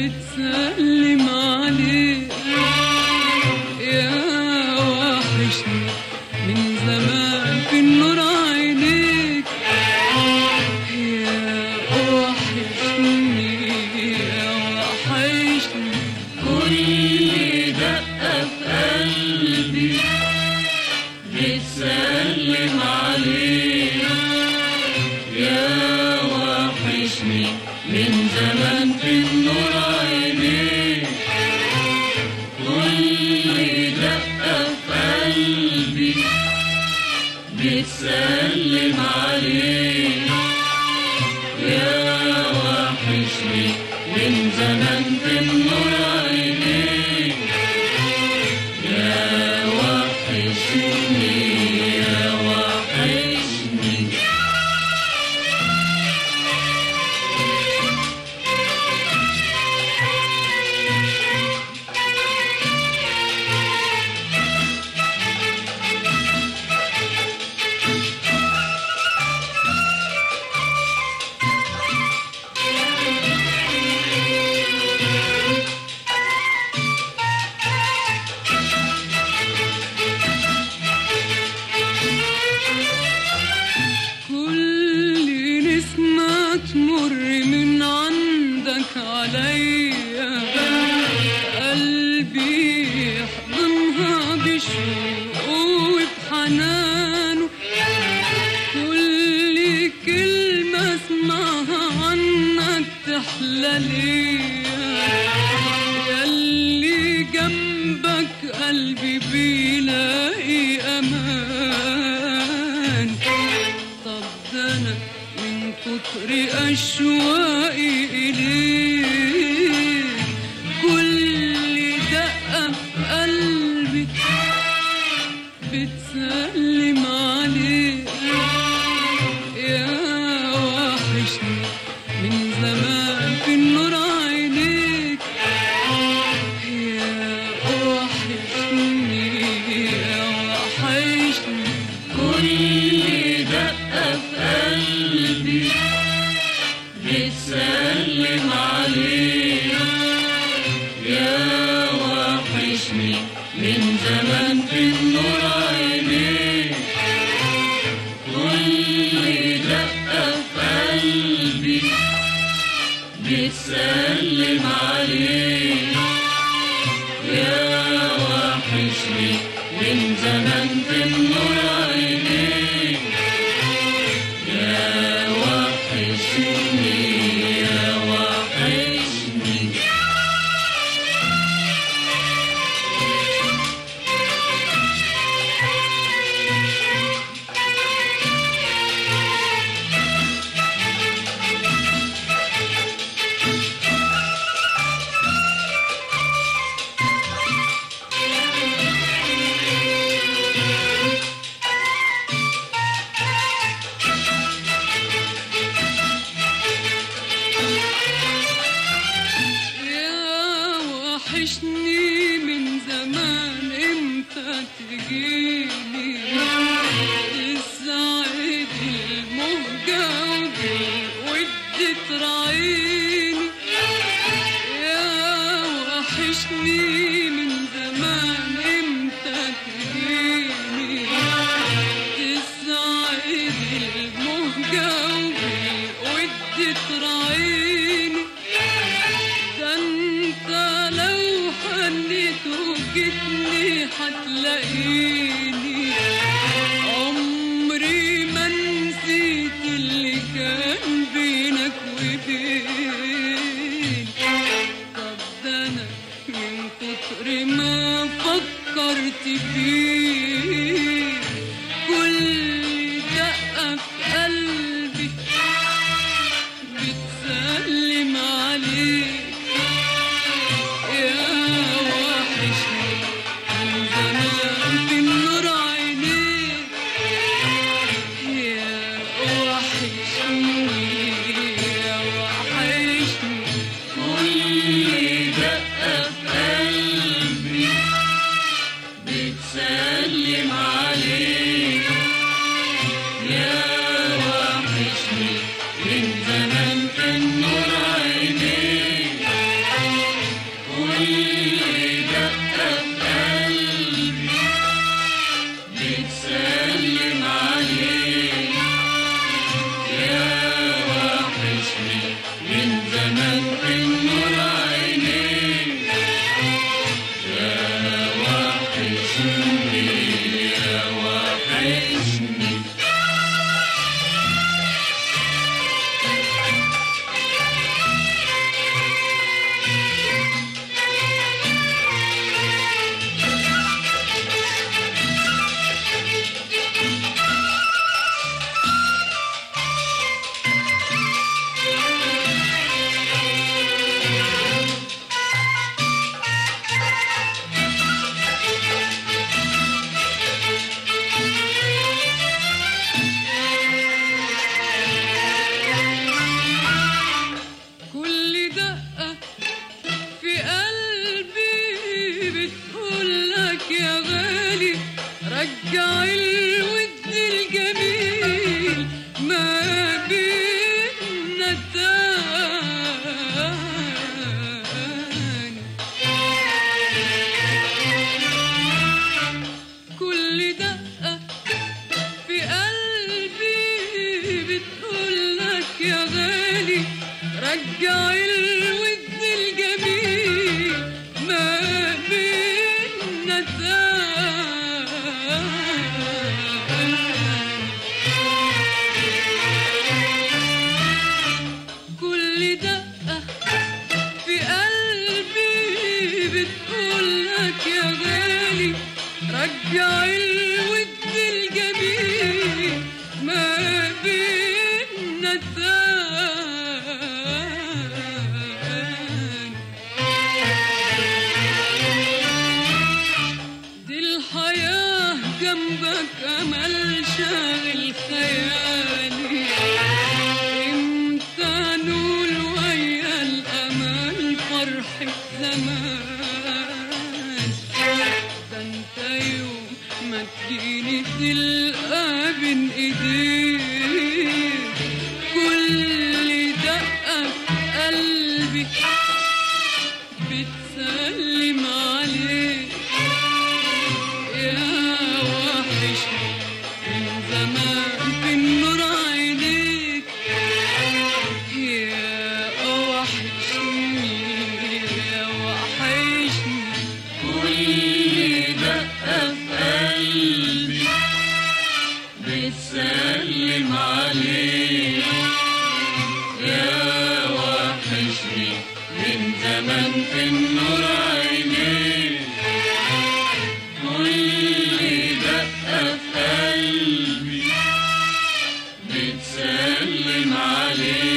gitsen تمر من عندك عليا قلبي يحضنها بشوق وبحنانه كل كلمة اسمعها عنك تحلى ليا. ياللي جنبك قلبي بأشوائي إليك. يا وحشني من زمان في النور عينيك كل دقة في قلبي بتسلم عليك يا وحشني من زمان في النور عينيك to be. يا غالي رجع الود الجميل ما بينا تاني دي الحياة جنبك أمل شاغل يوم ما تجيني تلقى بين ايديك كل دقة في قلبي بتسلم عليك يا وحشني من زمان في النور عينيك كل دقة في قلبي. بتسلم عليك.